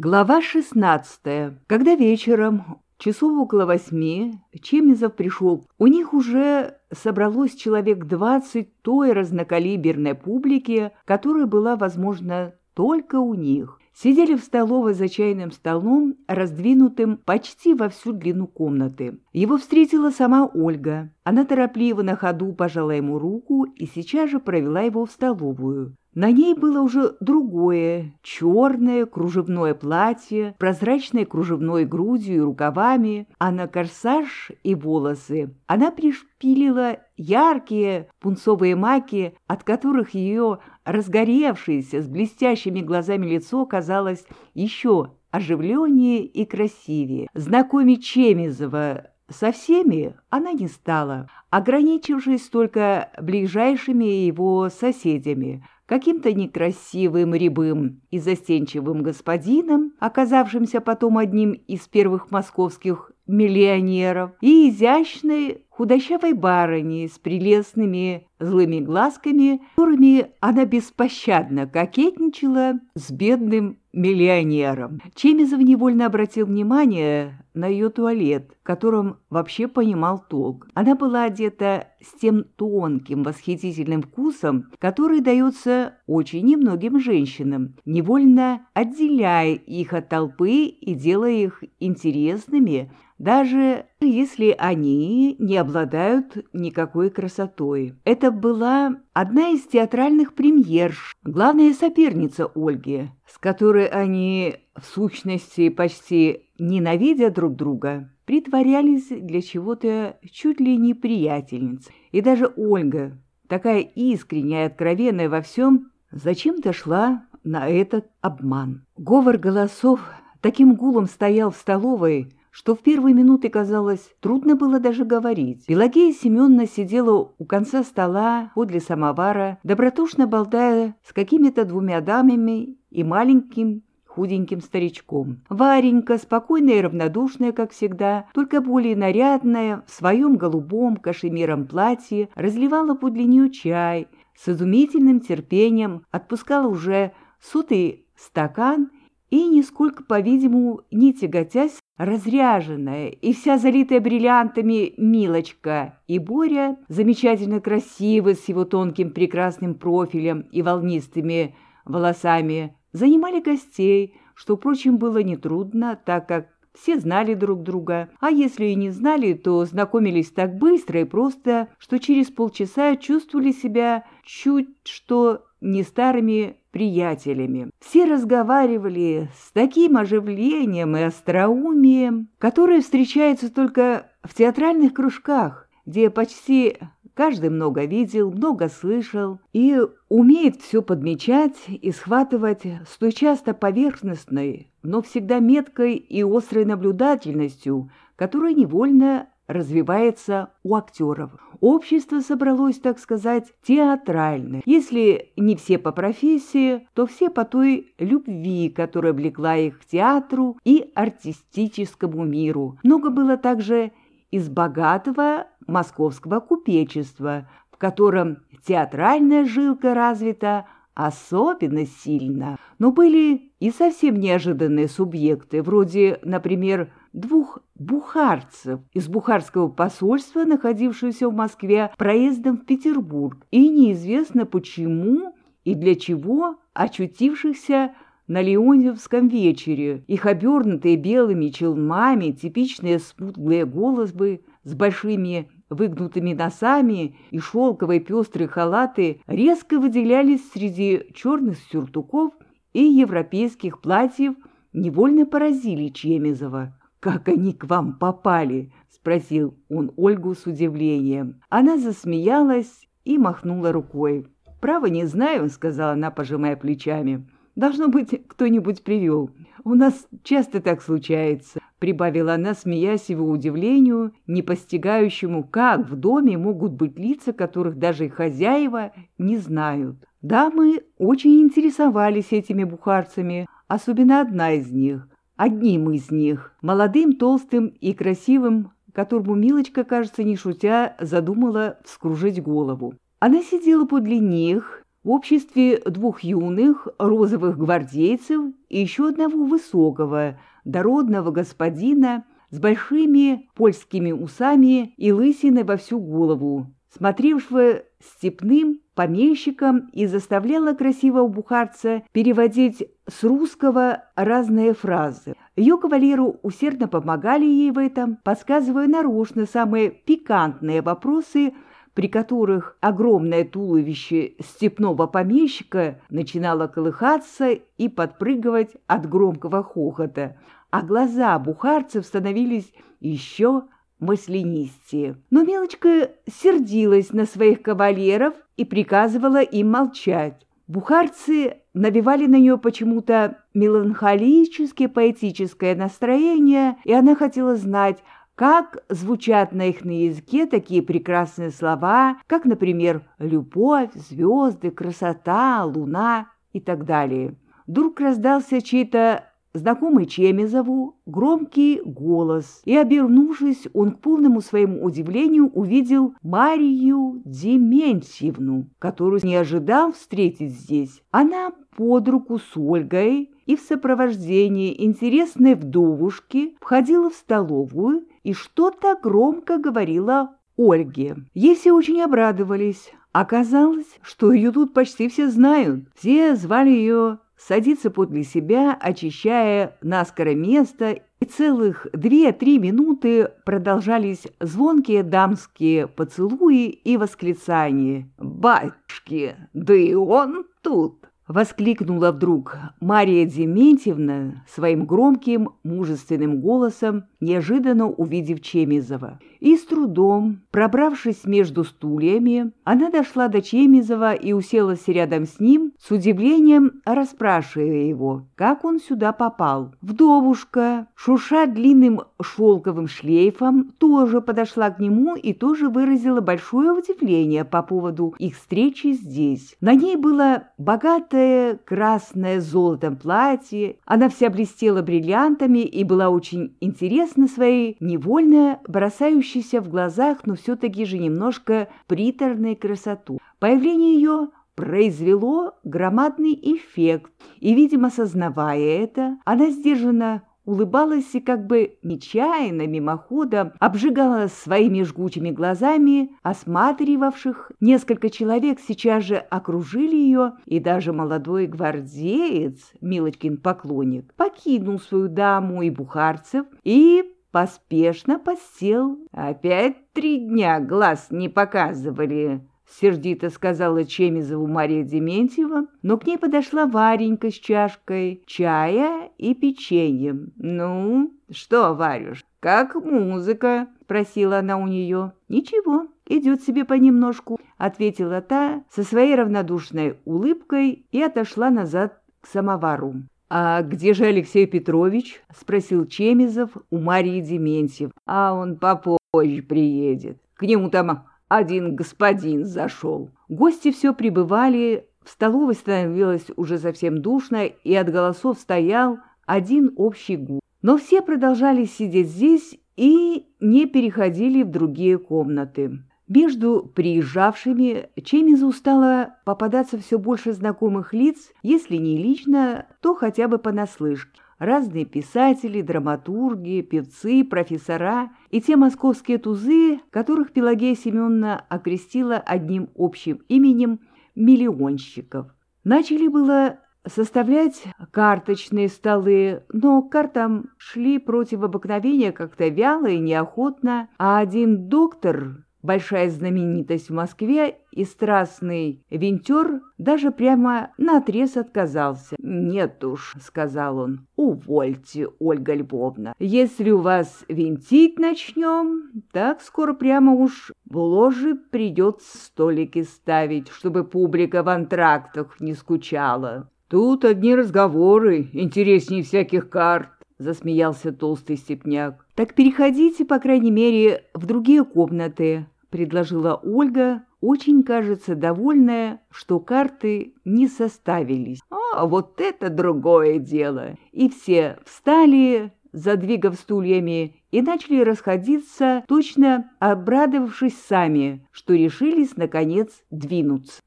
Глава 16. Когда вечером, часов около восьми, Чемизов пришел, у них уже собралось человек двадцать той разнокалиберной публики, которая была, возможно, только у них. Сидели в столовой за чайным столом, раздвинутым почти во всю длину комнаты. Его встретила сама Ольга. Она торопливо на ходу пожала ему руку и сейчас же провела его в столовую. На ней было уже другое, черное кружевное платье, прозрачной кружевной грудью и рукавами, а на корсаж и волосы она пришпилила яркие пунцовые маки, от которых ее разгоревшееся с блестящими глазами лицо казалось еще оживленнее и красивее. Знакомить Чемизова со всеми она не стала, ограничившись только ближайшими его соседями – каким-то некрасивым, рябым и застенчивым господином, оказавшимся потом одним из первых московских миллионеров, и изящной худощавой барыней с прелестными злыми глазками, которыми она беспощадно кокетничала с бедным миллионером. Чемизов невольно обратил внимание на ее туалет, которым вообще понимал толк. Она была одета с тем тонким, восхитительным вкусом, который дается очень немногим женщинам, невольно отделяя их от толпы и делая их интересными, даже если они не обладают никакой красотой. Это была одна из театральных премьерш, главная соперница Ольги, с которой они, в сущности, почти ненавидя друг друга, притворялись для чего-то чуть ли не приятельниц. И даже Ольга, такая искренняя и откровенная во всем, зачем-то шла на этот обман. Говор голосов таким гулом стоял в столовой, что в первые минуты, казалось, трудно было даже говорить. Пелагея Семеновна сидела у конца стола подле самовара, добротушно болтая с какими-то двумя дамами и маленьким худеньким старичком. Варенька, спокойная и равнодушная, как всегда, только более нарядная, в своем голубом кашемиром платье, разливала подле нее чай, с изумительным терпением отпускала уже сутый стакан и, нисколько, по-видимому, не тяготясь, разряженная и вся залитая бриллиантами Милочка и Боря, замечательно красивый с его тонким прекрасным профилем и волнистыми волосами, занимали гостей, что, впрочем, было нетрудно, так как все знали друг друга, а если и не знали, то знакомились так быстро и просто, что через полчаса чувствовали себя чуть что не старыми приятелями. Все разговаривали с таким оживлением и остроумием, которое встречается только в театральных кружках, где почти каждый много видел, много слышал и умеет все подмечать и схватывать с той часто поверхностной, но всегда меткой и острой наблюдательностью, которая невольно развивается у актеров. Общество собралось, так сказать, театральное. Если не все по профессии, то все по той любви, которая влекла их к театру и артистическому миру. Много было также из богатого московского купечества, в котором театральная жилка развита особенно сильно. Но были и совсем неожиданные субъекты, вроде, например, двух бухарцев из бухарского посольства, находившегося в Москве, проездом в Петербург, и неизвестно почему и для чего очутившихся на Леонтьевском вечере. Их обернутые белыми челмами, типичные смуглые головы с большими выгнутыми носами и шелковые пестрые халаты резко выделялись среди черных сюртуков и европейских платьев, невольно поразили Чемизова. «Как они к вам попали?» — спросил он Ольгу с удивлением. Она засмеялась и махнула рукой. «Право не знаю», — сказала она, пожимая плечами. «Должно быть, кто-нибудь привел. У нас часто так случается», — прибавила она, смеясь его удивлению, не постигающему, как в доме могут быть лица, которых даже и хозяева не знают. Дамы очень интересовались этими бухарцами, особенно одна из них, одним из них, молодым, толстым и красивым, которому Милочка, кажется, не шутя, задумала вскружить голову. Она сидела подле них, в обществе двух юных розовых гвардейцев и еще одного высокого, дородного господина с большими польскими усами и лысиной во всю голову, смотревшего степным помещиком и заставляла красивого бухарца переводить с русского разные фразы. Ее кавалеру усердно помогали ей в этом, подсказывая нарочно самые пикантные вопросы, при которых огромное туловище степного помещика начинало колыхаться и подпрыгивать от громкого хохота, а глаза бухарцев становились еще маслянистее. Но Мелочка сердилась на своих кавалеров и приказывала им молчать. Бухарцы навевали на нее почему-то меланхолическое поэтическое настроение, и она хотела знать, как звучат на их на языке такие прекрасные слова, как, например, «любовь», «звезды», «красота», «луна» и так далее. Вдруг раздался чей-то знакомый Чемезову громкий голос, и, обернувшись, он к полному своему удивлению увидел Марию Дементьевну, которую не ожидал встретить здесь. Она под руку с Ольгой и в сопровождении интересной вдовушки входила в столовую и что-то громко говорила Ольге. Ей все очень обрадовались. Оказалось, что ее тут почти все знают. Все звали ее садиться подле себя, очищая наскоро место, и целых две-три минуты продолжались звонкие дамские поцелуи и восклицания. «Батюшки, да и он тут!» Воскликнула вдруг Мария Дементьевна своим громким, мужественным голосом, неожиданно увидев Чемизова. И с трудом, пробравшись между стульями, она дошла до Чемизова и уселась рядом с ним, с удивлением расспрашивая его, как он сюда попал. Вдовушка, шуша длинным шелковым шлейфом, тоже подошла к нему и тоже выразила большое удивление по поводу их встречи здесь. На ней было богатое красное золотом платье. Она вся блестела бриллиантами и была очень интересна своей невольно бросающейся в глазах, но все-таки же немножко приторной красоту. Появление ее произвело громадный эффект, и, видимо, сознавая это, она сдержанно улыбалась и как бы нечаянно, мимоходом, обжигала своими жгучими глазами осматривавших. Несколько человек сейчас же окружили ее, и даже молодой гвардеец, Милочкин поклонник, покинул свою даму и бухарцев и поспешно посел. Опять три дня глаз не показывали, — сердито сказала Чемизову Мария Дементьева, но к ней подошла Варенька с чашкой чая и печеньем. «Ну, что, Варюш, как музыка?» — спросила она у нее. «Ничего, идет себе понемножку», — ответила та со своей равнодушной улыбкой и отошла назад к самовару. «А где же Алексей Петрович?» — спросил Чемизов у Марии Дементьев. «А он попозже приедет. К нему там один господин зашел. Гости все прибывали, в столовой становилось уже совсем душно, и от голосов стоял один общий гул. Но все продолжали сидеть здесь и не переходили в другие комнаты. Между приезжавшими Чемизу стало попадаться все больше знакомых лиц, если не лично, то хотя бы понаслышке разные писатели, драматурги, певцы, профессора и те московские тузы, которых Пелагея Семеновна окрестила одним общим именем «миллионщиков». Начали было составлять карточные столы, но картам шли против обыкновения как-то вяло и неохотно, а один доктор большая знаменитость в Москве, и страстный винтер даже прямо наотрез отказался. «Нет уж», — сказал он, — «увольте, Ольга Львовна. Если у вас винтить начнем, так скоро прямо уж в ложе придется столики ставить, чтобы публика в антрактах не скучала». «Тут одни разговоры, интереснее всяких карт», — засмеялся толстый степняк. «Так переходите, по крайней мере, в другие комнаты», — предложила Ольга, очень, кажется, довольная, что карты не составились. «А вот это другое дело!» И все встали, задвигав стульями, и начали расходиться, точно обрадовавшись сами, что решились, наконец, двинуться.